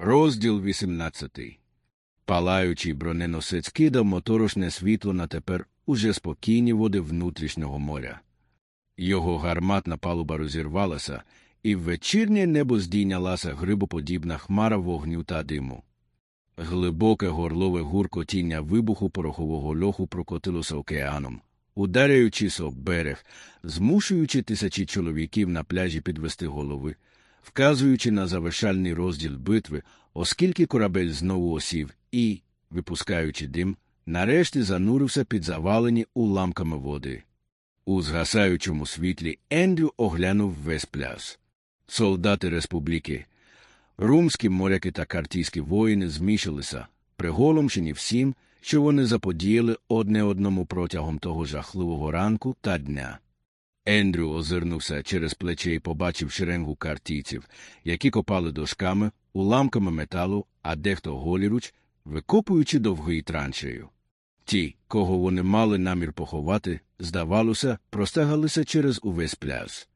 Розділ 18 Палаючий броненосець кидав моторошне світло на тепер уже спокійні води внутрішнього моря. Його гарматна палуба розірвалася, і в вечірнє небо здійнялася грибоподібна хмара вогню та диму. Глибоке горлове гуркотіння вибуху порохового льоху прокотилося океаном, ударяючись об берег, змушуючи тисячі чоловіків на пляжі підвести голови, вказуючи на завершальний розділ битви, оскільки корабель знову осів і, випускаючи дим, нарешті занурився під завалені уламками води. У згасаючому світлі Ендрю оглянув весь пляж. Солдати республіки, румські моряки та картійські воїни змішалися, приголомшені всім, що вони заподіяли одне одному протягом того жахливого ранку та дня. Ендрю озирнувся через плече і побачив шеренгу картійців, які копали дошками, уламками металу, а дехто голіруч, викопуючи довгий траншею. Ті, кого вони мали намір поховати, здавалося, простагалися через увесь пляж.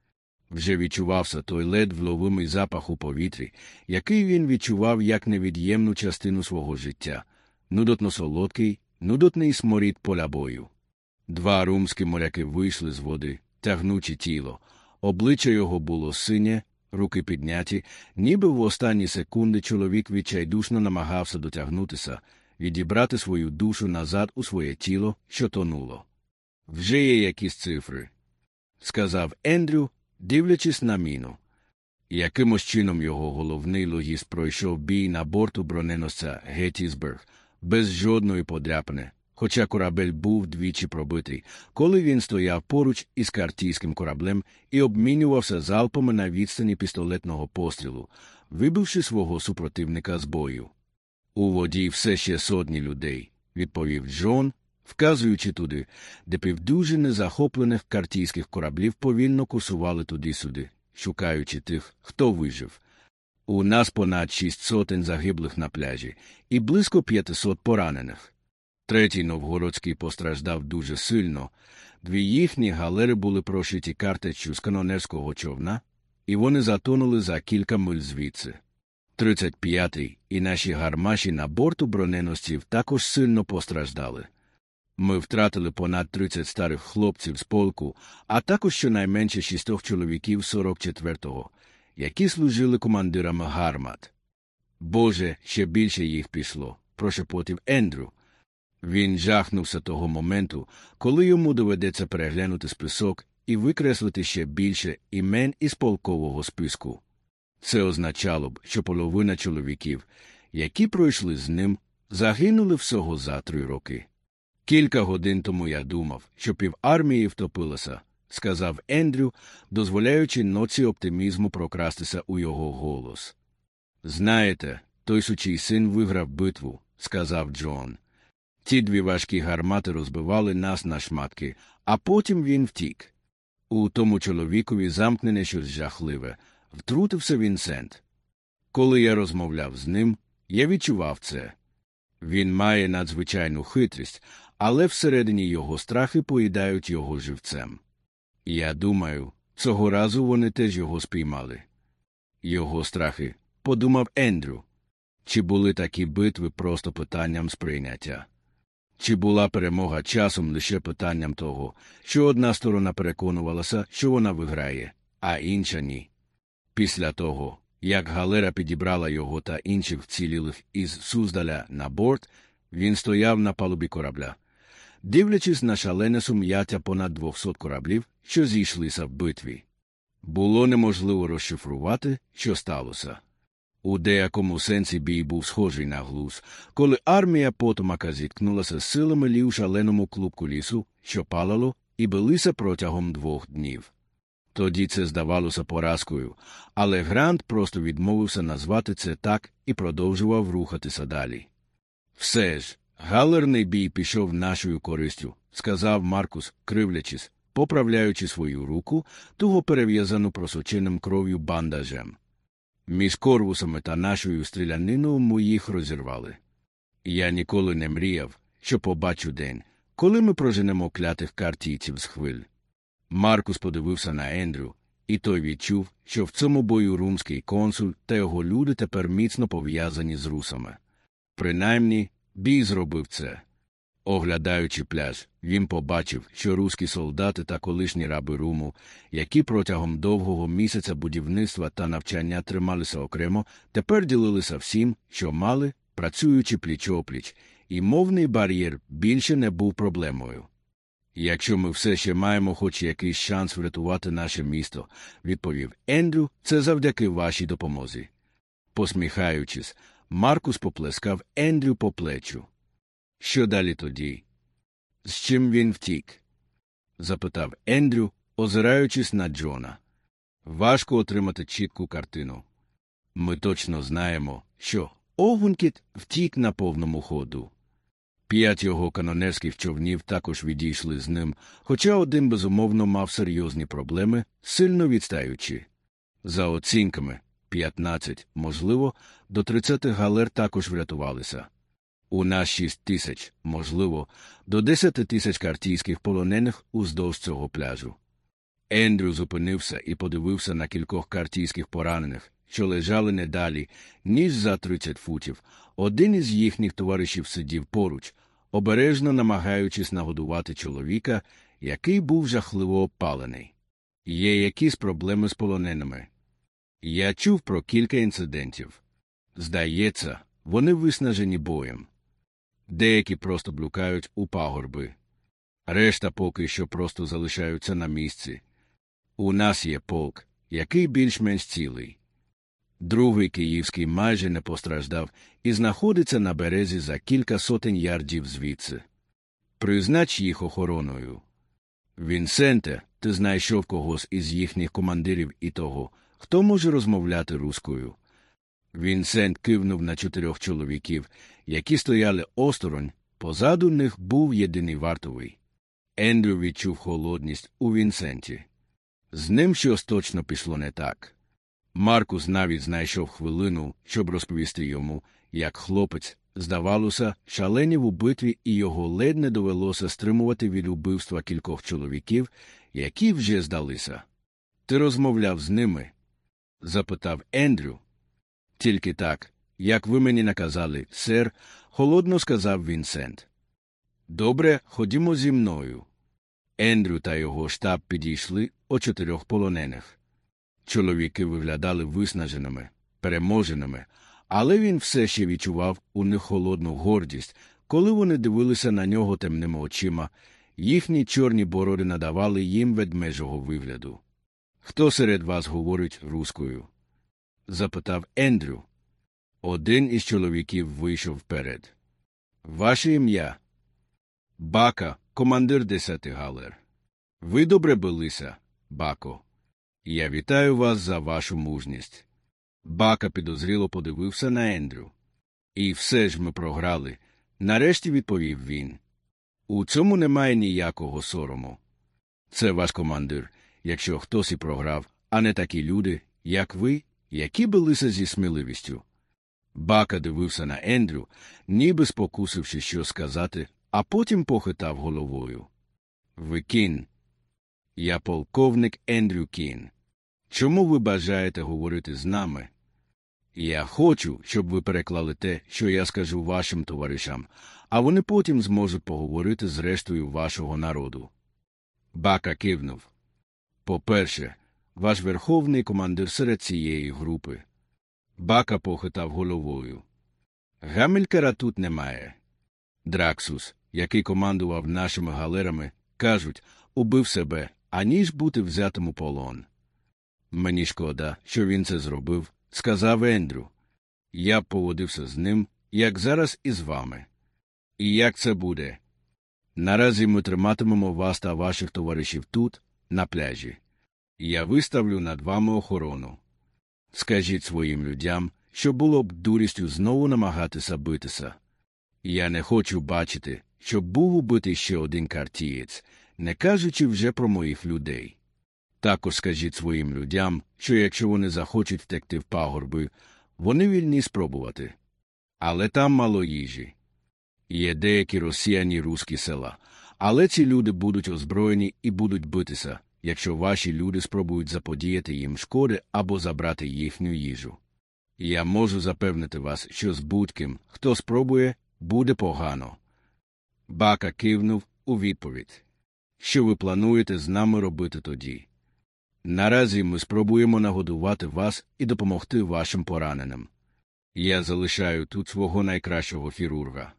Вже відчувався той лед вловимий запах у повітрі, який він відчував як невід'ємну частину свого життя нудотно солодкий, нудотний сморід поля бою. Два румські моряки вийшли з води, тягнучи тіло. Обличчя його було синє, руки підняті, ніби в останні секунди чоловік відчайдушно намагався дотягнутися, відібрати свою душу назад у своє тіло, що тонуло. Вже є якісь цифри, сказав Ендрю, дивлячись на міну. Якимось чином його головний логіст пройшов бій на борту броненосця Геттісберг без жодної подряпини, хоча корабель був двічі пробитий, коли він стояв поруч із картійським кораблем і обмінювався залпами на відстані пістолетного пострілу, вибивши свого супротивника з бою. У воді все ще сотні людей, відповів Джон, вказуючи туди, де півдюжини захоплених картійських кораблів повільно курсували туди-сюди, шукаючи тих, хто вижив. У нас понад шість сотень загиблих на пляжі і близько п'ятисот поранених. Третій новгородський постраждав дуже сильно, дві їхні галери були прошиті картечю з канонерського човна, і вони затонули за кілька миль звідси. 35-й і наші гармаші на борту броненосців також сильно постраждали. Ми втратили понад 30 старих хлопців з полку, а також щонайменше шістох чоловіків 44-го, які служили командирами гармат. Боже, ще більше їх пішло, прошепотів Ендрю. Він жахнувся того моменту, коли йому доведеться переглянути список і викреслити ще більше імен із полкового списку. Це означало б, що половина чоловіків, які пройшли з ним, загинули всього за три роки. Кілька годин тому я думав, що півармії втопилося, сказав Ендрю, дозволяючи ноці оптимізму прокрастися у його голос. Знаєте, той сучий син виграв битву, сказав Джон. Ті дві важкі гармати розбивали нас на шматки, а потім він втік. У тому чоловікові замкнене щось жахливе, втрутився Вінсент. Коли я розмовляв з ним, я відчував це. Він має надзвичайну хитрість, але всередині його страхи поїдають його живцем. Я думаю, цього разу вони теж його спіймали. Його страхи, подумав Ендрю. Чи були такі битви просто питанням сприйняття? Чи була перемога часом лише питанням того, що одна сторона переконувалася, що вона виграє, а інша ні? Після того, як галера підібрала його та інших вцілілих із Суздаля на борт, він стояв на палубі корабля, дивлячись на шалене сум'яття понад 200 кораблів, що зійшлися в битві. Було неможливо розшифрувати, що сталося. У деякому сенсі бій був схожий на глуз, коли армія потомака зіткнулася з силами лі у шаленому клубку лісу, що палало, і билися протягом двох днів. Тоді це здавалося поразкою, але Грант просто відмовився назвати це так і продовжував рухатися далі. Все ж, галерний бій пішов нашою користю, сказав Маркус, кривлячись, поправляючи свою руку, туго перев'язану просоченим кров'ю бандажем. Між корвусами та нашою стріляниною ми їх розірвали. Я ніколи не мріяв, що побачу день, коли ми проженемо клятих картійців з хвиль. Маркус подивився на Ендрю, і той відчув, що в цьому бою румський консуль та його люди тепер міцно пов'язані з русами. Принаймні, бій зробив це. Оглядаючи пляж, він побачив, що руські солдати та колишні раби руму, які протягом довгого місяця будівництва та навчання трималися окремо, тепер ділилися всім, що мали, працюючи пліч-опліч, і мовний бар'єр більше не був проблемою. Якщо ми все ще маємо хоч якийсь шанс врятувати наше місто, відповів Ендрю, це завдяки вашій допомозі. Посміхаючись, Маркус поплескав Ендрю по плечу. Що далі тоді? З чим він втік? запитав Ендрю, озираючись на Джона. Важко отримати чітку картину. Ми точно знаємо, що Огункіт втік на повному ходу. П'ять його канонерських човнів також відійшли з ним, хоча один безумовно мав серйозні проблеми, сильно відстаючи. За оцінками 15, можливо, до 30 галер також врятувалися. У нас 6 тисяч, можливо, до 10 тисяч картійських полонених уздовж цього пляжу. Ендрю зупинився і подивився на кількох картійських поранених, що лежали не далі, ніж за 30 футів. Один із їхніх товаришів сидів поруч, обережно намагаючись нагодувати чоловіка, який був жахливо опалений. Є якісь проблеми з полоненими. Я чув про кілька інцидентів. Здається, вони виснажені боєм. Деякі просто блукають у пагорби. Решта поки що просто залишаються на місці. У нас є полк, який більш-менш цілий. Другий київський майже не постраждав і знаходиться на березі за кілька сотень ярдів звідси. Признач їх охороною. Вінсенте, ти знайшов когось із їхніх командирів і того, хто може розмовляти руською. Вінсент кивнув на чотирьох чоловіків, які стояли осторонь, позаду них був єдиний вартовий. Ендрю відчув холодність у Вінсенті. З ним щось точно пішло не так. Маркус навіть знайшов хвилину, щоб розповісти йому, як хлопець, здавалося, шаленів у битві, і його ледь не довелося стримувати від убивства кількох чоловіків, які вже здалися. Ти розмовляв з ними? запитав Ендрю. Тільки так, як ви мені наказали, сер, холодно сказав Вінсент. Добре, ходімо зі мною. Ендрю та його штаб підійшли о чотирьох полонених. Чоловіки виглядали виснаженими, переможеними, але він все ще відчував у них холодну гордість, коли вони дивилися на нього темними очима, їхні чорні бороди надавали їм ведмежого вигляду. Хто серед вас говорить руською? запитав Ендрю. Один із чоловіків вийшов вперед. Ваше ім'я? Бака, командир десяти галер. Ви добре билися, бако. Я вітаю вас за вашу мужність. Бака підозріло подивився на Ендрю. І все ж ми програли, нарешті відповів він. У цьому немає ніякого сорому. Це ваш командир, якщо хтось і програв, а не такі люди, як ви, які билися зі сміливістю. Бака дивився на Ендрю, ніби спокусивши що сказати, а потім похитав головою. Ви кін. Я полковник Ендрю Кін. Чому ви бажаєте говорити з нами? Я хочу, щоб ви переклали те, що я скажу вашим товаришам, а вони потім зможуть поговорити з рештою вашого народу. Бака кивнув. По-перше, ваш верховний командир серед цієї групи. Бака похитав головою. Гамелькера тут немає. Драксус, який командував нашими галерами, кажуть, убив себе, аніж бути взятим у полон. Мені шкода, що він це зробив, сказав Ендрю. Я поводився з ним, як зараз із вами. І як це буде? Наразі ми триматимемо вас та ваших товаришів тут, на пляжі. Я виставлю над вами охорону. Скажіть своїм людям, що було б дурістю знову намагатися битися. Я не хочу бачити, щоб був убитий ще один картієць, не кажучи вже про моїх людей. Також скажіть своїм людям, що якщо вони захочуть втекти в пагорби, вони вільні спробувати. Але там мало їжі. Є деякі росіяні руські села, але ці люди будуть озброєні і будуть битися, якщо ваші люди спробують заподіяти їм шкоди або забрати їхню їжу. Я можу запевнити вас, що з будь-ким, хто спробує, буде погано. Бака кивнув у відповідь. Що ви плануєте з нами робити тоді? Наразі ми спробуємо нагодувати вас і допомогти вашим пораненим. Я залишаю тут свого найкращого хірурга.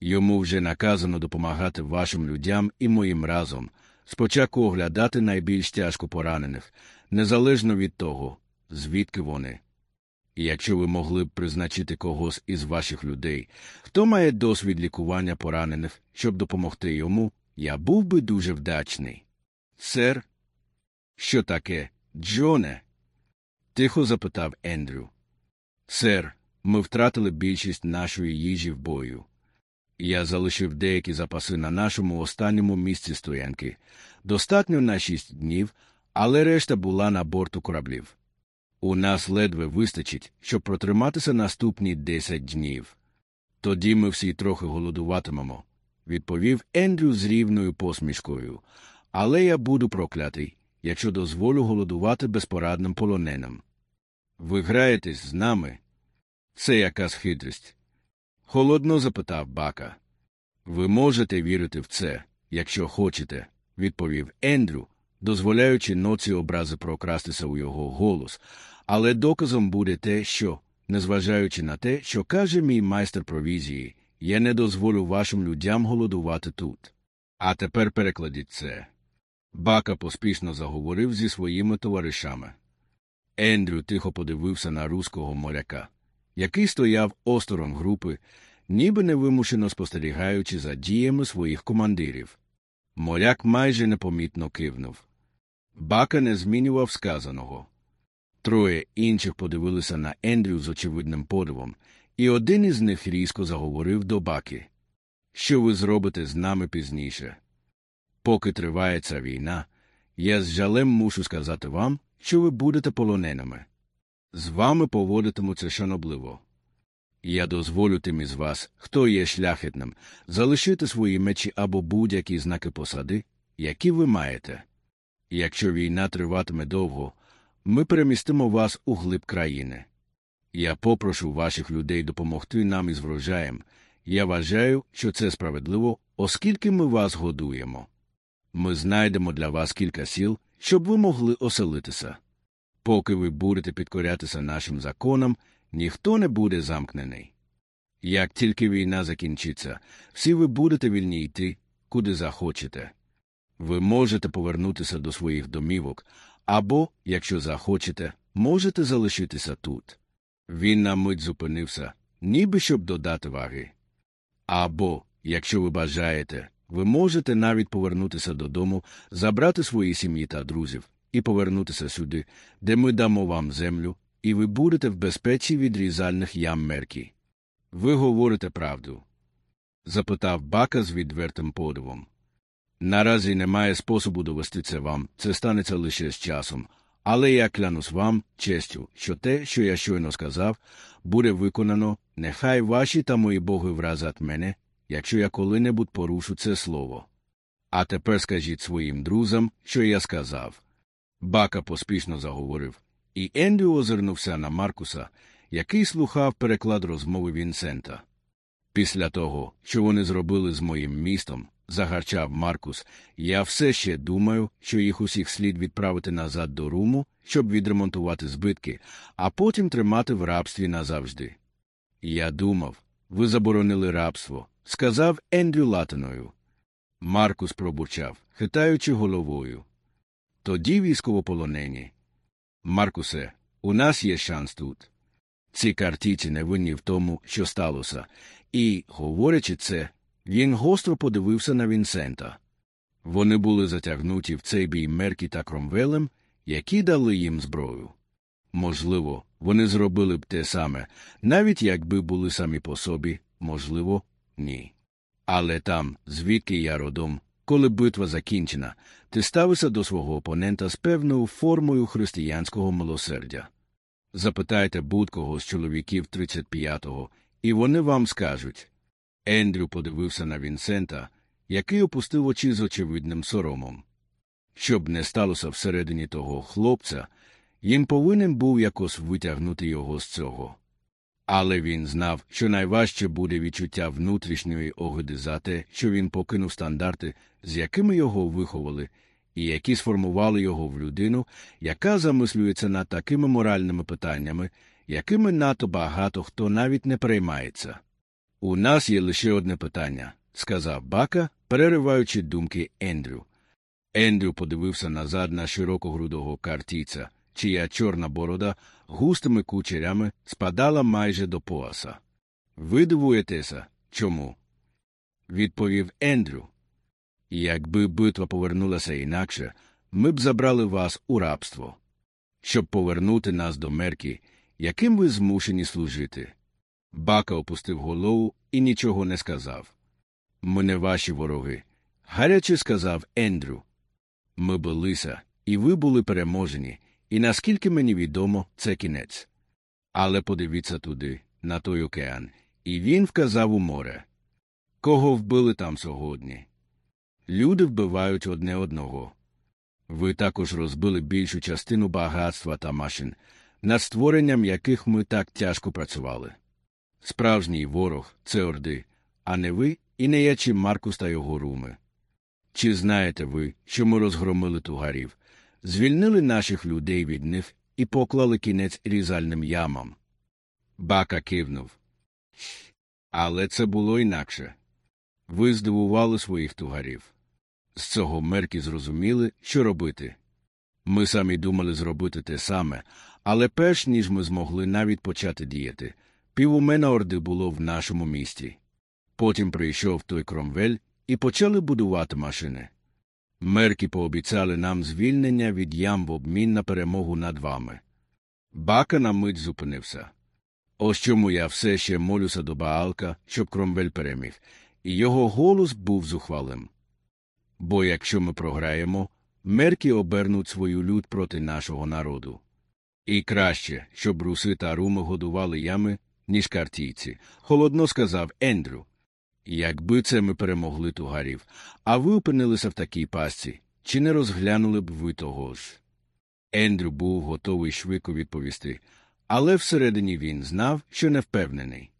Йому вже наказано допомагати вашим людям і моїм разом, спочатку оглядати найбільш тяжко поранених, незалежно від того, звідки вони. І якщо ви могли б призначити когось із ваших людей, хто має досвід лікування поранених, щоб допомогти йому, я був би дуже вдачний. Сер, що таке, Джоне? тихо запитав Ендрю. Сер, ми втратили більшість нашої їжі в бою. Я залишив деякі запаси на нашому останньому місці стоянки. Достатньо на шість днів, але решта була на борту кораблів. У нас ледве вистачить, щоб протриматися наступні десять днів. Тоді ми всі трохи голодуватимемо, відповів Ендрю з рівною посмішкою. Але я буду проклятий, якщо дозволю голодувати безпорадним полоненим. Ви граєтесь з нами? Це якась хитрість. Холодно запитав бака. Ви можете вірити в це, якщо хочете, відповів Ендрю, дозволяючи ноці образи прокрастися у його голос, але доказом буде те, що, незважаючи на те, що каже мій майстер провізії, я не дозволю вашим людям голодувати тут. А тепер перекладіть це. Бака поспішно заговорив зі своїми товаришами. Ендрю тихо подивився на руського моряка, який стояв осторонь групи, ніби невимушено спостерігаючи за діями своїх командирів. Моряк майже непомітно кивнув. Бака не змінював сказаного. Троє інших подивилися на Ендрю з очевидним подивом, і один із них різко заговорив до баки. Що ви зробите з нами пізніше? Поки триває ця війна, я з жалем мушу сказати вам, що ви будете полоненими. З вами поводитимуться шанобливо. Я дозволю тим із вас, хто є шляхетним, залишити свої мечі або будь-які знаки посади, які ви маєте. Якщо війна триватиме довго, ми перемістимо вас у глиб країни. Я попрошу ваших людей допомогти нам із врожаєм. Я вважаю, що це справедливо, оскільки ми вас годуємо. Ми знайдемо для вас кілька сіл, щоб ви могли оселитися. Поки ви будете підкорятися нашим законам, ніхто не буде замкнений. Як тільки війна закінчиться, всі ви будете вільні йти, куди захочете. Ви можете повернутися до своїх домівок, або, якщо захочете, можете залишитися тут. Він на мить зупинився, ніби щоб додати ваги. Або, якщо ви бажаєте, ви можете навіть повернутися додому, забрати свої сім'ї та друзів і повернутися сюди, де ми дамо вам землю, і ви будете в безпеці від різальних ям мерки. Ви говорите правду? запитав бака з відвертим подивом. Наразі немає способу довести це вам, це станеться лише з часом, але я клянусь вам честю, що те, що я щойно сказав, буде виконано, нехай ваші та мої боги вразять мене, якщо я коли-небудь порушу це слово. А тепер скажіть своїм друзям, що я сказав. Бака поспішно заговорив, і Ендрю озирнувся на Маркуса, який слухав переклад розмови Вінсента. Після того, що вони зробили з моїм містом, загарчав Маркус, я все ще думаю, що їх усіх слід відправити назад до руму, щоб відремонтувати збитки, а потім тримати в рабстві назавжди. Я думав, ви заборонили рабство, сказав Ендрю латиною. Маркус пробурчав, хитаючи головою. Тоді військовополонені. Маркусе, у нас є шанс тут. Ці картіці не винні в тому, що сталося, і, говорячи це, він гостро подивився на Вінсента. Вони були затягнуті в цей бій Меркі та Кромвелем, які дали їм зброю. Можливо, вони зробили б те саме, навіть якби були самі по собі, можливо, ні. Але там, звідки я родом, коли битва закінчена, ти ставишся до свого опонента з певною формою християнського милосердя. Запитайте будь-кого з чоловіків 35-го, і вони вам скажуть. Ендрю подивився на Вінсента, який опустив очі з очевидним соромом. Щоб не сталося всередині того хлопця, їм повинен був якось витягнути його з цього. Але він знав, що найважче буде відчуття внутрішньої огиди за те, що він покинув стандарти, з якими його виховали, і які сформували його в людину, яка замислюється над такими моральними питаннями, якими надто багато хто навіть не переймається. У нас є лише одне питання, сказав Бака, перериваючи думки Ендрю. Ендрю подивився назад на широкогрудого картійця, чия чорна борода густими кучерями спадала майже до пояса. Ви дивуєтеся, чому? відповів Ендрю. Якби битва повернулася інакше, ми б забрали вас у рабство, щоб повернути нас до мерки, яким ви змушені служити. Бака опустив голову і нічого не сказав. Ми не ваші вороги. Гаряче сказав Ендрю. Ми билися, і ви були переможені, і наскільки мені відомо, це кінець. Але подивіться туди, на той океан, і він вказав у море. Кого вбили там сьогодні? Люди вбивають одне одного. Ви також розбили більшу частину багатства та машин, над створенням яких ми так тяжко працювали. Справжній ворог це орди, а не ви і не я чи Маркус та його руми. Чи знаєте ви, що ми розгромили тугарів, звільнили наших людей від них і поклали кінець різальним ямам? Бака кивнув. Але це було інакше. Ви здивували своїх тугарів. З цього мерки зрозуміли, що робити. Ми самі думали зробити те саме, але перш ніж ми змогли навіть почати діяти, півумена орди було в нашому місті. Потім прийшов той кромвель і почали будувати машини. Мерки пообіцяли нам звільнення від ям в обмін на перемогу над вами. Бака на мить зупинився. Ось чому я все ще молюся до Баалка, щоб кромвель переміг, і його голос був зухвалим. Бо якщо ми програємо, мерки обернуть свою люд проти нашого народу. І краще, щоб руси та руми годували ями, ніж картійці, холодно сказав Ендрю. Якби це ми перемогли тугарів, а ви опинилися в такій пастці, чи не розглянули б ви того ж? Ендрю був готовий швидко відповісти, але всередині він знав, що не впевнений.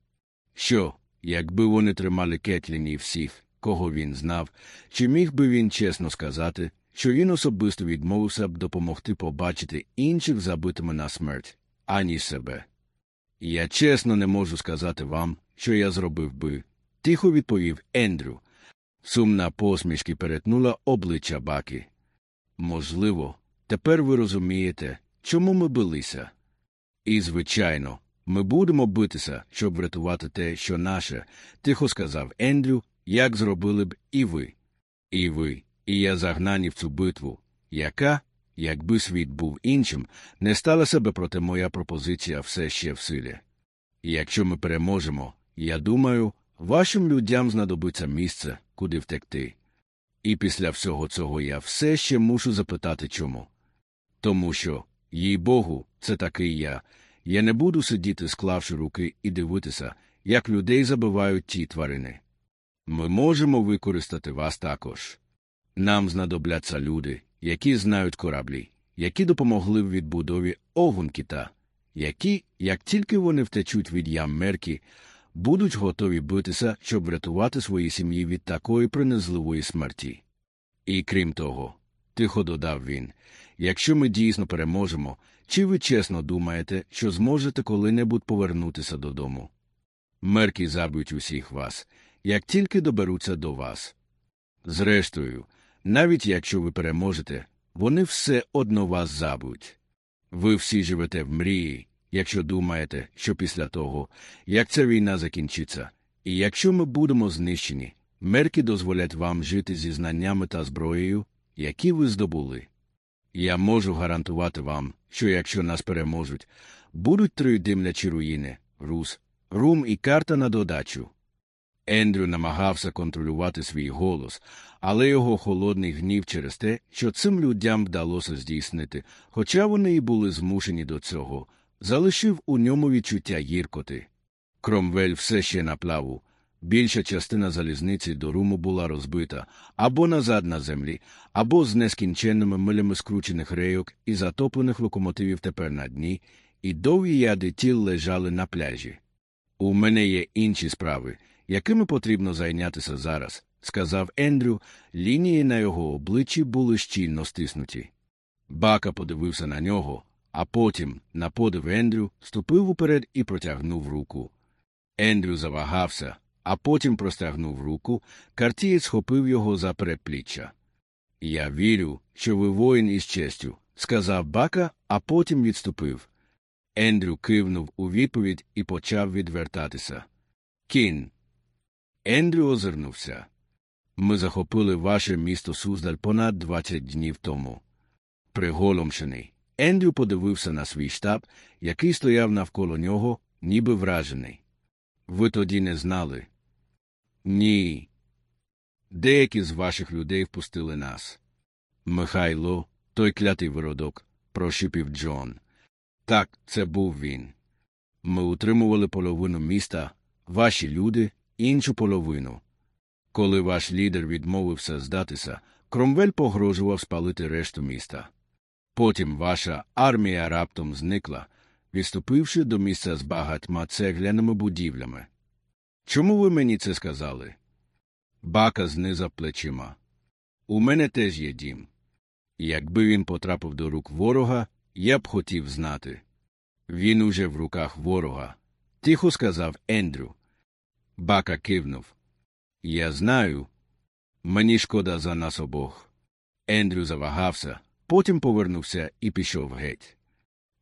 Що, якби вони тримали Кетліні всіх, кого він знав, чи міг би він чесно сказати, що він особисто відмовився б допомогти побачити інших забитими на смерть, ані себе? Я чесно не можу сказати вам, що я зробив би, тихо відповів Ендрю. Сумна посмішки перетнула обличчя баки. Можливо, тепер ви розумієте, чому ми билися. І, звичайно, ми будемо битися, щоб врятувати те, що наше, тихо сказав Ендрю, як зробили б і ви. І ви, і я загнані в цю битву, яка, якби світ був іншим, не сталася би проте моя пропозиція все ще в силі. І якщо ми переможемо, я думаю, вашим людям знадобиться місце, куди втекти. І після всього цього я все ще мушу запитати чому. Тому що, їй Богу, це такий я. Я не буду сидіти, склавши руки, і дивитися, як людей забивають ті тварини. Ми можемо використати вас також. Нам знадобляться люди, які знають кораблі, які допомогли в відбудові Огункіта, які, як тільки вони втечуть від ям мерки, будуть готові битися, щоб врятувати свої сім'ї від такої принизливої смерті. І крім того, тихо додав він, якщо ми дійсно переможемо, чи ви чесно думаєте, що зможете коли-небудь повернутися додому? Мерки заб'ють усіх вас, як тільки доберуться до вас. Зрештою, навіть якщо ви переможете, вони все одно вас забудуть. Ви всі живете в мрії, якщо думаєте, що після того, як ця війна закінчиться, і якщо ми будемо знищені, мерки дозволять вам жити зі знаннями та зброєю, які ви здобули. Я можу гарантувати вам, що якщо нас переможуть, будуть три димлячі руїни, рус, рум і карта на додачу. Ендрю намагався контролювати свій голос, але його холодний гнів через те, що цим людям вдалося здійснити, хоча вони й були змушені до цього, залишив у ньому відчуття гіркоти. Кромвель все ще на плаву, Більша частина залізниці до руму була розбита або назад на землі, або з нескінченними милями скручених рейок і затоплених локомотивів тепер на дні, і довгі яди тіл лежали на пляжі. У мене є інші справи, якими потрібно зайнятися зараз, сказав Ендрю, лінії на його обличчі були щільно стиснуті. Бака подивився на нього, а потім, на подив Ендрю, ступив уперед і протягнув руку. Ендрю завагався, а потім простягнув руку, картієць схопив його за передпліччя. Я вірю, що ви воїн із честю, сказав Бака, а потім відступив. Ендрю кивнув у відповідь і почав відвертатися. Кін. Ендрю озирнувся. Ми захопили ваше місто Суздаль понад 20 днів тому. Приголомшений, Ендрю подивився на свій штаб, який стояв навколо нього, ніби вражений. Ви тоді не знали? Ні. Деякі з ваших людей впустили нас. Михайло, той клятий виродок, прошипів Джон. Так, це був він. Ми утримували половину міста, ваші люди, іншу половину. Коли ваш лідер відмовився здатися, Кромвель погрожував спалити решту міста. Потім ваша армія раптом зникла, відступивши до місця з багатьма цегляними будівлями. Чому ви мені це сказали? Бака знизав плечима. У мене теж є дім. Якби він потрапив до рук ворога, я б хотів знати. Він уже в руках ворога, тихо сказав Ендрю. Бака кивнув. Я знаю. Мені шкода за нас обох. Ендрю завагався, потім повернувся і пішов геть.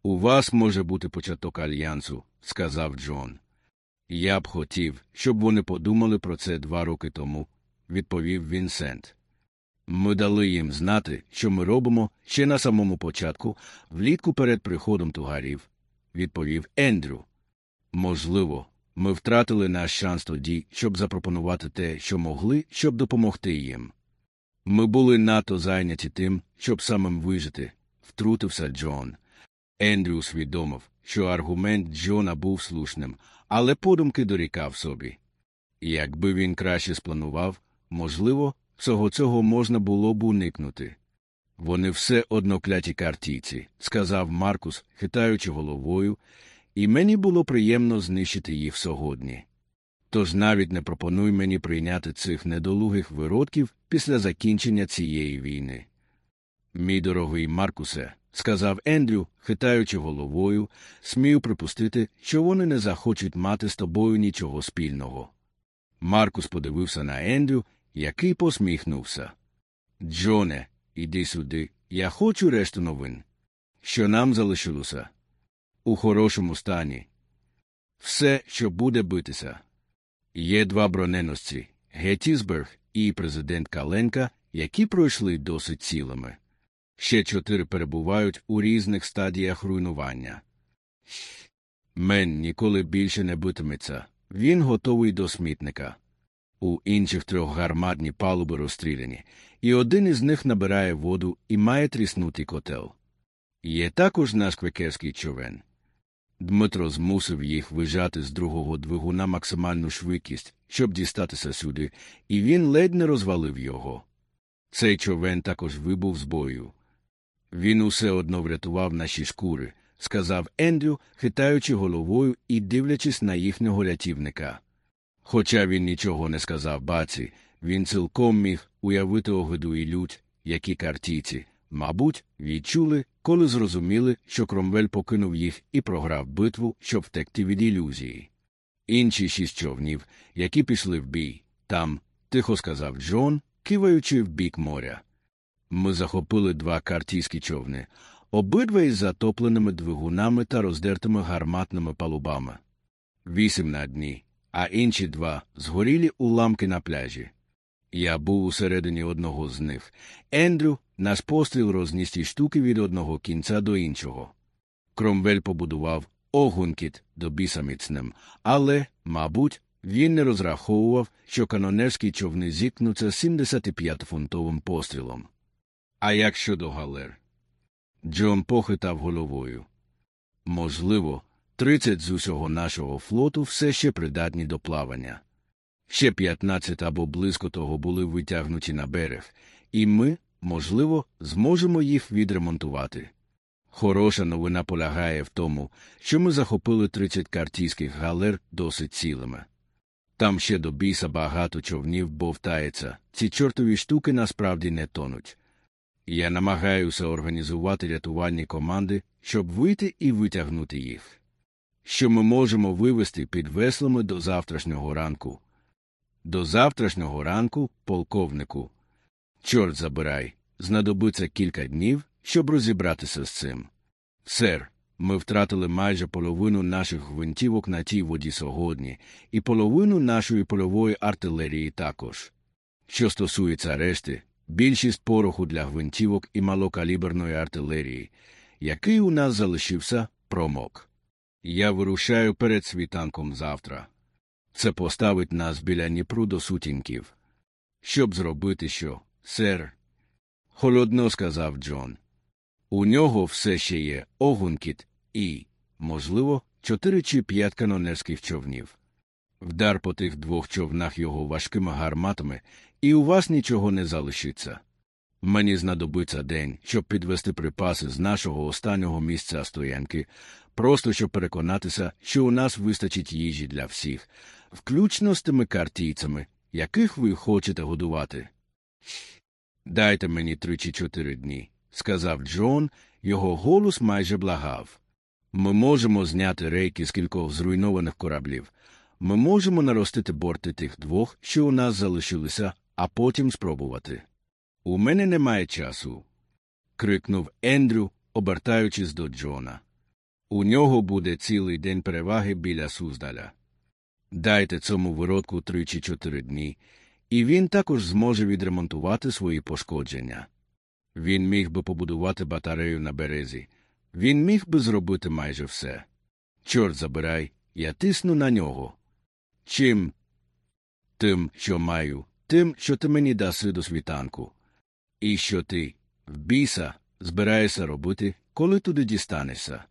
У вас може бути початок альянсу, сказав Джон. Я б хотів, щоб вони подумали про це два роки тому, відповів Вінсент. Ми дали їм знати, що ми робимо ще на самому початку, влітку перед приходом тугарів, відповів Ендрю. Можливо, ми втратили наш шанс тоді, щоб запропонувати те, що могли, щоб допомогти їм. Ми були надто зайняті тим, щоб самим вижити, втрутився Джон. Ендрю усвідомив, що аргумент Джона був слушним, але подумки дорікав собі. Якби він краще спланував, можливо, всього цього можна було б уникнути. Вони все одно кляті картійці, сказав Маркус, хитаючи головою, і мені було приємно знищити їх сьогодні. Тож навіть не пропонуй мені прийняти цих недолугих виродків після закінчення цієї війни. Мій дорогий Маркусе, сказав Ендрю, хитаючи головою, смію припустити, що вони не захочуть мати з тобою нічого спільного. Маркус подивився на Ендрю, який посміхнувся. Джоне, іди сюди, я хочу решту новин. Що нам залишилося? У хорошому стані. Все, що буде битися. Є два броненосці Геттісберг і президент Каленка, які пройшли досить цілими. Ще чотири перебувають у різних стадіях руйнування. Мен ніколи більше не битиметься. Він готовий до смітника. У інших трьох гарматні палуби розстріляні, і один із них набирає воду і має тріснутий котел. Є також наш квекерський човен. Дмитро змусив їх вижати з другого двигуна максимальну швидкість, щоб дістатися сюди, і він ледь не розвалив його. Цей човен також вибув з бою. Він усе одно врятував наші шкури, сказав Ендрю, хитаючи головою і дивлячись на їхнього рятівника. Хоча він нічого не сказав баці, він цілком міг уявити огиду і лють, які картійці, мабуть, відчули, коли зрозуміли, що Кромвель покинув їх і програв битву, щоб втекти від ілюзії. Інші шість човнів, які пішли в бій, там, тихо сказав Джон, киваючи в бік моря. Ми захопили два картійські човни, обидва із затопленими двигунами та роздертими гарматними палубами. Вісім на дні, а інші два згорілі уламки на пляжі. Я був усередині одного з них. Ендрю, наш постріл розніс ті штуки від одного кінця до іншого. Кромвель побудував огункіт до біса але, мабуть, він не розраховував, що канонерські човни зіткнуться 75-фунтовим пострілом. А як щодо галер? Джон похитав головою. Можливо, тридцять з усього нашого флоту все ще придатні до плавання. Ще 15 або близько того були витягнуті на берег, і ми, можливо, зможемо їх відремонтувати. Хороша новина полягає в тому, що ми захопили 30 картійських галер досить цілими. Там ще до біса багато човнів бовтається, ці чортові штуки насправді не тонуть. Я намагаюся організувати рятувальні команди, щоб вийти і витягнути їх. Що ми можемо вивести під веслами до завтрашнього ранку. До завтрашнього ранку, полковнику. Чорт забирай, знадобиться кілька днів, щоб розібратися з цим. Сер, ми втратили майже половину наших гвинтівок на тій воді сьогодні, і половину нашої польової артилерії також. Що стосується решти, більшість пороху для гвинтівок і малокаліберної артилерії, який у нас залишився, промок. Я вирушаю перед світанком завтра. Це поставить нас біля Дніпру до сутінків. Щоб зробити що, сер? Холодно сказав Джон. У нього все ще є огункіт і, можливо, чотири чи п'ять канонерських човнів. Вдар по тих двох човнах його важкими гарматами, і у вас нічого не залишиться. Мені знадобиться день, щоб підвести припаси з нашого останнього місця стоянки, просто щоб переконатися, що у нас вистачить їжі для всіх, включно з тими картійцями, яких ви хочете годувати. Дайте мені три чи чотири дні, сказав Джон, його голос майже благав. Ми можемо зняти рейки з кількох зруйнованих кораблів. Ми можемо наростити борти тих двох, що у нас залишилися, а потім спробувати. У мене немає часу. крикнув Ендрю, обертаючись до Джона. У нього буде цілий день переваги біля Суздаля. Дайте цьому виродку три чи чотири дні, і він також зможе відремонтувати свої пошкодження. Він міг би побудувати батарею на березі. Він міг би зробити майже все. Чорт забирай, я тисну на нього. Чим? Тим, що маю, тим, що ти мені даси до світанку. І що ти, в біса, збираєшся робити, коли туди дістанешся?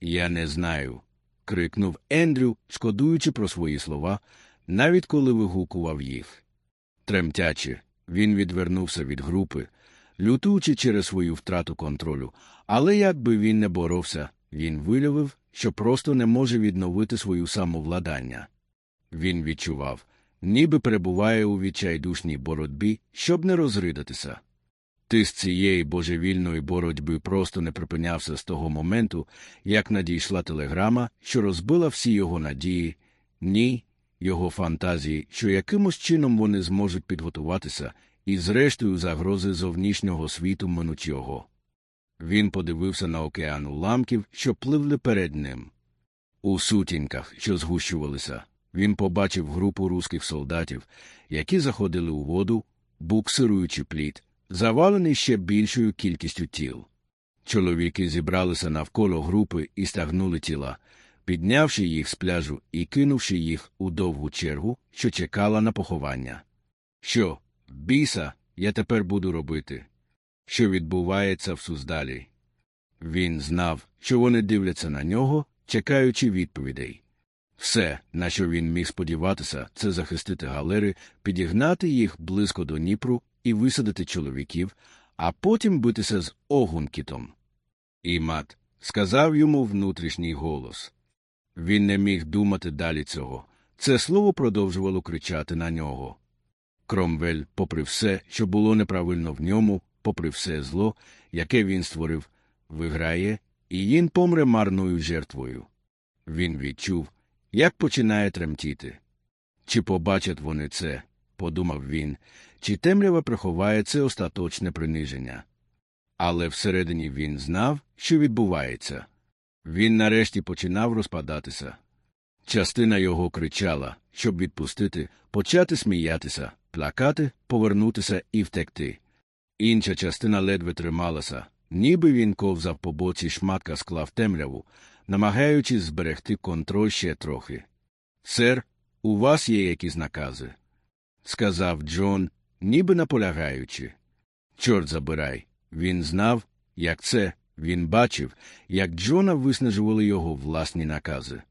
Я не знаю. Крикнув Ендрю, шкодуючи про свої слова, навіть коли вигукував їх. Тремтячи, він відвернувся від групи, лютуючи через свою втрату контролю, але якби він не боровся, він виявив, що просто не може відновити свою самовладання. Він відчував, ніби перебуває у відчайдушній боротьбі, щоб не розридатися. Ти з цієї божевільної боротьби просто не припинявся з того моменту, як надійшла телеграма, що розбила всі його надії, ні, його фантазії, що якимось чином вони зможуть підготуватися, і, зрештою, загрози зовнішнього світу минуть його. Він подивився на океан уламків, що пливли перед ним. У сутінках, що згущувалися, він побачив групу руських солдатів, які заходили у воду, буксируючи плід, завалений ще більшою кількістю тіл. Чоловіки зібралися навколо групи і стягнули тіла, піднявши їх з пляжу і кинувши їх у довгу чергу, що чекала на поховання. Що, біса, я тепер буду робити? Що відбувається в Суздалі? Він знав, що вони дивляться на нього, чекаючи відповідей. Все, на що він міг сподіватися, це захистити галери, підігнати їх близько до Дніпру і висадити чоловіків, а потім битися з огункітом. І мат, сказав йому внутрішній голос. Він не міг думати далі цього. Це слово продовжувало кричати на нього. Кромвель, попри все, що було неправильно в ньому, попри все зло, яке він створив, виграє, і він помре марною жертвою. Він відчув, як починає тремтіти. Чи побачать вони це, подумав він, чи темрява приховає це остаточне приниження. Але всередині він знав, що відбувається. Він нарешті починав розпадатися. Частина його кричала, щоб відпустити, почати сміятися, плакати, повернутися і втекти. Інша частина ледве трималася, ніби він ковзав по боці шматка скла в темряву, намагаючись зберегти контроль ще трохи. Сер, у вас є якісь накази? Сказав Джон, ніби наполягаючи. Чорт забирай. Він знав, як це, він бачив, як Джона виснажували його власні накази.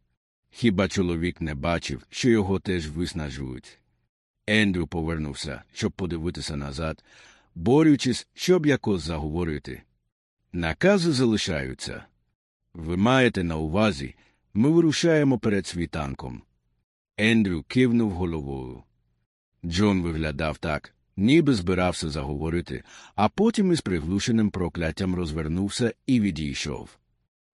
Хіба чоловік не бачив, що його теж виснажують? Ендрю повернувся, щоб подивитися назад, борючись, щоб якось заговорити. Накази залишаються. Ви маєте на увазі, ми вирушаємо перед світанком. Ендрю кивнув головою. Джон виглядав так, ніби збирався заговорити, а потім із приглушеним прокляттям розвернувся і відійшов.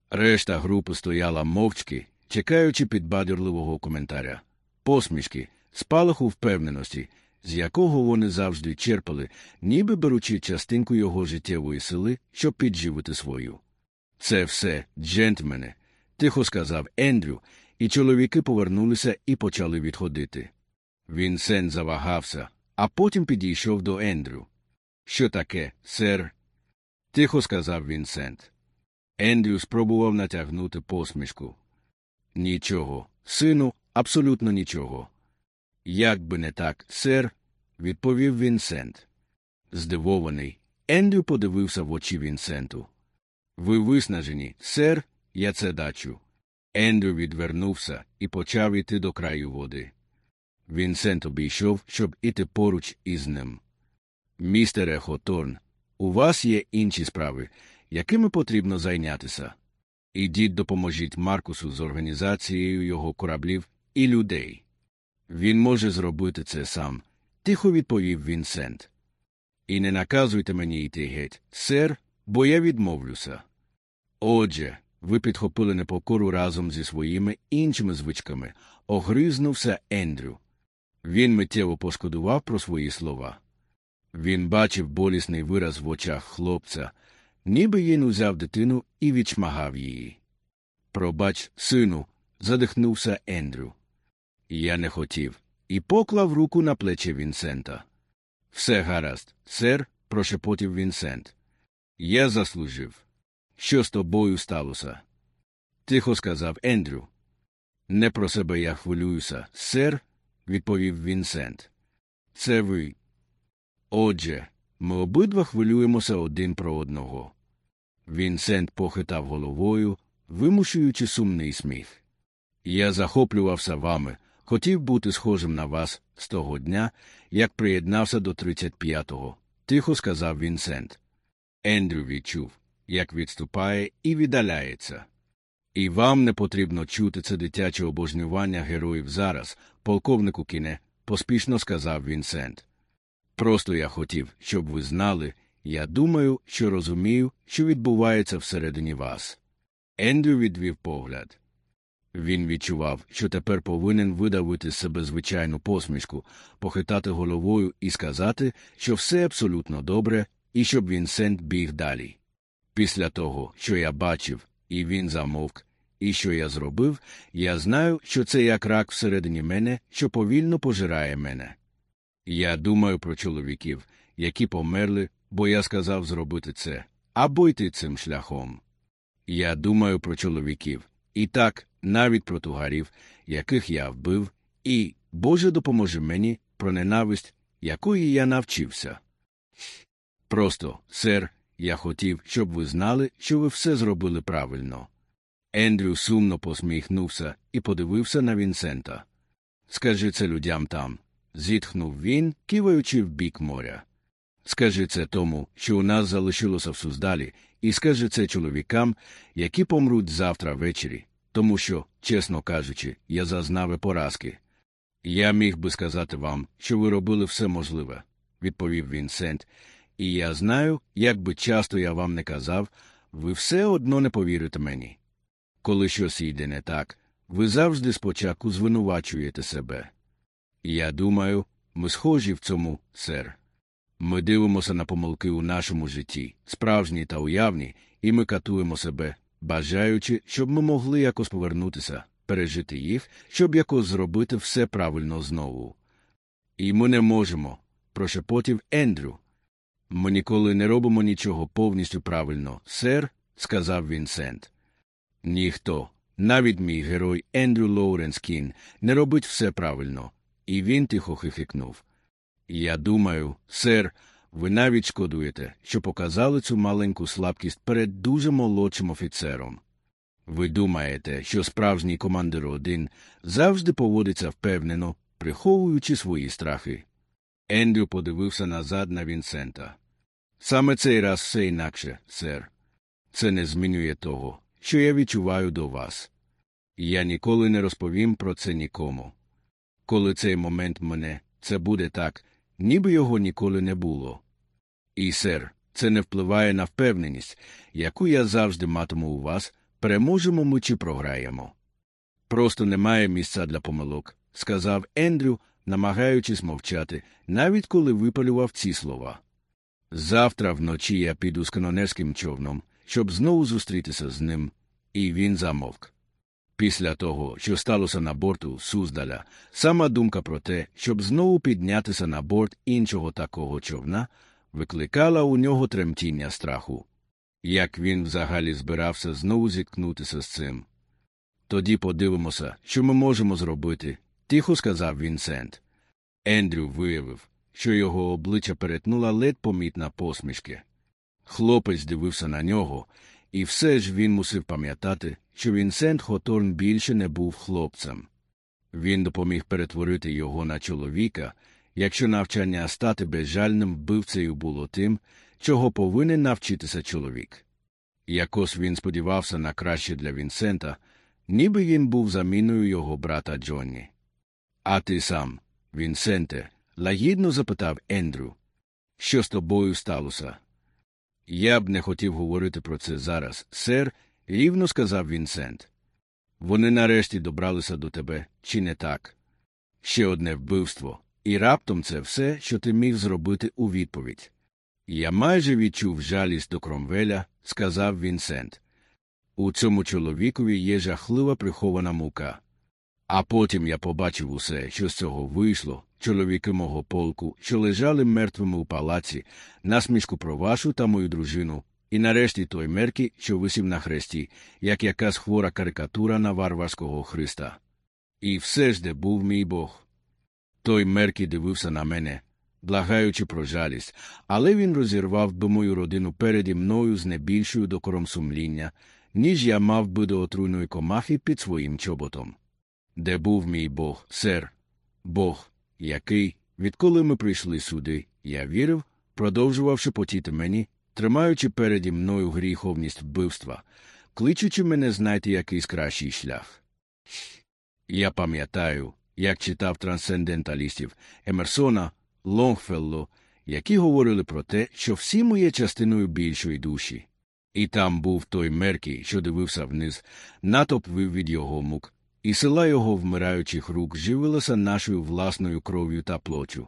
Решта групи стояла мовчки, чекаючи підбадьорливого коментаря, посмішки, спалаху впевненості, з якого вони завжди черпали, ніби беручи частинку його життєвої сили, щоб підживити свою. Це все, джентльмени, тихо сказав Ендрю, і чоловіки повернулися і почали відходити. Вінсент завагався, а потім підійшов до Ендрю. Що таке, сер? тихо сказав Вінсент. Ендрю спробував натягнути посмішку. Нічого, сину, абсолютно нічого. Як би не так, сер, відповів Вінсент. Здивований, Ендрю подивився в очі Вінсенту. Ви виснажені, сер, я це дачу. Ендрю відвернувся і почав іти до краю води. Вінсент обійшов, щоб іти поруч із ним. Містере Хоторн, у вас є інші справи, якими потрібно зайнятися. Ідіть допоможіть Маркусу з організацією його кораблів і людей. Він може зробити це сам, тихо відповів Вінсент. І не наказуйте мені йти геть, сер, бо я відмовлюся. Отже, ви підхопили непокору разом зі своїми іншими звичками, огризнувся Ендрю. Він миттєво пошкодував про свої слова. Він бачив болісний вираз в очах хлопця, ніби він узяв дитину і відшмагав її. Пробач, сину, задихнувся Ендрю. Я не хотів, і поклав руку на плече Вінсента. Все гаразд, сер, прошепотів Вінсент. Я заслужив. Що з тобою сталося? Тихо сказав Ендрю. Не про себе я хвилююся, сер, відповів Вінсент. Це ви. Отже, ми обидва хвилюємося один про одного. Вінсент похитав головою, вимушуючи сумний сміх. Я захоплювався вами, хотів бути схожим на вас з того дня, як приєднався до 35-го, тихо сказав Вінсент. Ендрю відчув, як відступає і віддаляється. І вам не потрібно чути це дитяче обожнювання героїв зараз, полковнику кіне, поспішно сказав Вінсент. Просто я хотів, щоб ви знали, я думаю, що розумію, що відбувається всередині вас. Ендрю відвів погляд. Він відчував, що тепер повинен видавити себе звичайну посмішку, похитати головою і сказати, що все абсолютно добре, і щоб Вінсент біг далі. Після того, що я бачив, і він замовк, і що я зробив, я знаю, що це як рак всередині мене, що повільно пожирає мене. Я думаю про чоловіків, які померли, бо я сказав зробити це, або йти цим шляхом. Я думаю про чоловіків, і так, навіть про тугарів, яких я вбив, і, Боже, допоможе мені про ненависть, якої я навчився. Просто, сер, я хотів, щоб ви знали, що ви все зробили правильно. Ендрю сумно посміхнувся і подивився на Вінсента. Скажи це людям там. зітхнув він, киваючи в бік моря. Скажи це тому, що у нас залишилося в Суздалі, і скажи це чоловікам, які помруть завтра ввечері, тому що, чесно кажучи, я зазнав поразки. Я міг би сказати вам, що ви робили все можливе, відповів Вінсент, і я знаю, як би часто я вам не казав, ви все одно не повірите мені. Коли щось йде не так, ви завжди спочатку звинувачуєте себе. Я думаю, ми схожі в цьому, сер. Ми дивимося на помилки у нашому житті, справжні та уявні, і ми катуємо себе, бажаючи, щоб ми могли якось повернутися, пережити їх, щоб якось зробити все правильно знову. І ми не можемо, прошепотів Ендрю. Ми ніколи не робимо нічого повністю правильно, сер, сказав Вінсент. Ніхто, навіть мій герой Ендрю Лоуренс Кін, не робить все правильно, і він тихо хихикнув. Я думаю, сер, ви навіть шкодуєте, що показали цю маленьку слабкість перед дуже молодшим офіцером. Ви думаєте, що справжній командир один завжди поводиться впевнено, приховуючи свої страхи. Ендрю подивився назад на Вінсента. Саме цей раз все інакше, сер. Це не змінює того, що я відчуваю до вас. Я ніколи не розповім про це нікому. Коли цей момент мене, це буде так, ніби його ніколи не було. І, сер, це не впливає на впевненість, яку я завжди матиму у вас, переможемо ми чи програємо. Просто немає місця для помилок, сказав Ендрю, намагаючись мовчати, навіть коли випалював ці слова. Завтра вночі я піду з канонерським човном, щоб знову зустрітися з ним, і він замовк. Після того, що сталося на борту Суздаля, сама думка про те, щоб знову піднятися на борт іншого такого човна, викликала у нього тремтіння страху. Як він взагалі збирався знову зіткнутися з цим. Тоді подивимося, що ми можемо зробити, тихо сказав Вінсент. Ендрю виявив, що його обличчя перетнула ледь помітна посмішки. Хлопець дивився на нього, і все ж він мусив пам'ятати, що Вінсент Хоторн більше не був хлопцем. Він допоміг перетворити його на чоловіка, якщо навчання стати безжальним вбивцею було тим, чого повинен навчитися чоловік. Якось він сподівався на краще для Вінсента, ніби він був заміною його брата Джонні. А ти сам, Вінсенте, лагідно запитав Ендрю, що з тобою сталося? Я б не хотів говорити про це зараз, сер, рівно сказав Вінсент. Вони нарешті добралися до тебе, чи не так? Ще одне вбивство, і раптом це все, що ти міг зробити у відповідь. Я майже відчув жалість до Кромвеля, сказав Вінсент. У цьому чоловікові є жахлива прихована мука. А потім я побачив усе, що з цього вийшло, чоловіки мого полку, що лежали мертвими у палаці, насмішку про вашу та мою дружину, і нарешті той меркі, що висів на хресті, як якась хвора карикатура на варварського Христа. І все ж де був мій Бог. Той меркі дивився на мене, благаючи про жалість, але він розірвав би мою родину переді мною з небільшою докором сумління, ніж я мав би до отруйної комахи під своїм чоботом. Де був мій Бог, сер, Бог, який, відколи ми прийшли сюди, я вірив, продовжував шепотіти мені, тримаючи переді мною гріховність вбивства, кличучи мене знайти якийсь кращий шлях. Я пам'ятаю, як читав трансценденталістів Емерсона, Лонгфелло, які говорили про те, що всі ми є частиною більшої душі. І там був той Меркій, що дивився вниз, натоп вив від його мук, і села його вмираючих рук живилася нашою власною кров'ю та плочу.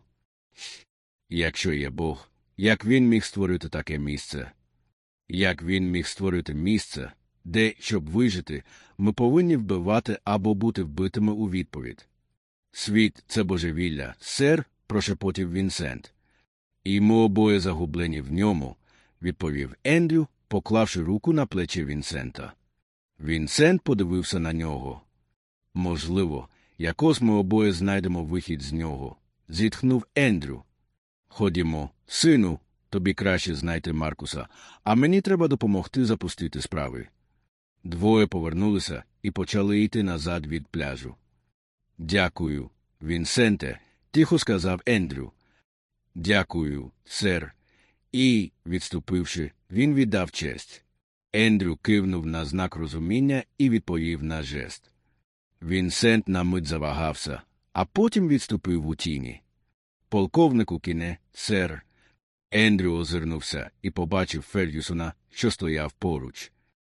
Якщо є Бог, як він міг створити таке місце? Як він міг створити місце, де, щоб вижити, ми повинні вбивати або бути вбитими у відповідь? Світ це божевілля, сер, прошепотів Вінсент. І ми обоє загублені в ньому, відповів Ендрю, поклавши руку на плечі Вінсента. Вінсент подивився на нього. Можливо, якось ми обоє знайдемо вихід з нього. Зітхнув Ендрю. Ходімо, сину, тобі краще знайти Маркуса, а мені треба допомогти запустити справи. Двоє повернулися і почали йти назад від пляжу. Дякую, Вінсенте, тихо сказав Ендрю. Дякую, сер. І, відступивши, він віддав честь. Ендрю кивнув на знак розуміння і відповів на жест. Вінсент на мить завагався, а потім відступив у тіні. Полковнику кіне, сер. Ендрю озирнувся і побачив Фердюсона, що стояв поруч.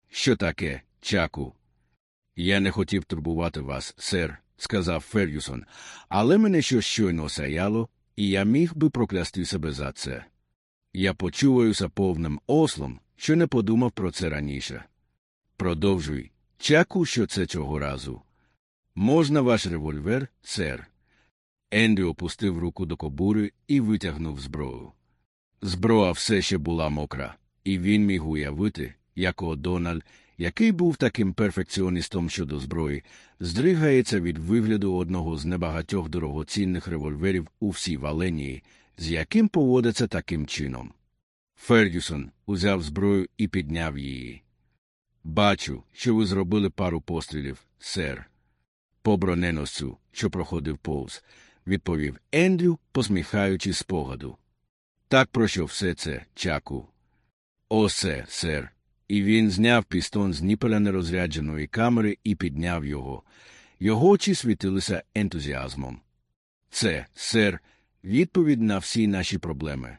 Що таке, чаку? Я не хотів турбувати вас, сер, сказав Фердюсон, але мене щось щойно осяяло, і я міг би проклясти себе за це. Я почуваюся повним ослом, що не подумав про це раніше. Продовжуй. Чаку, що це цього разу. Можна ваш револьвер, сер? Ендрю опустив руку до кобури і витягнув зброю. Зброя все ще була мокра, і він міг уявити, як О'Дональд, який був таким перфекціоністом щодо зброї, здригається від вигляду одного з небагатьох дорогоцінних револьверів у всій Валенії, з яким поводиться таким чином. Фердюсон узяв зброю і підняв її. Бачу, що ви зробили пару пострілів, сер. По броненосцю, що проходив повз, відповів Ендрю, посміхаючись з погаду. Так про що все це, чаку? Осе, сер. І він зняв пістон з ніпеля нерозрядженої камери і підняв його. Його очі світилися ентузіазмом. Це, сер, відповідь на всі наші проблеми.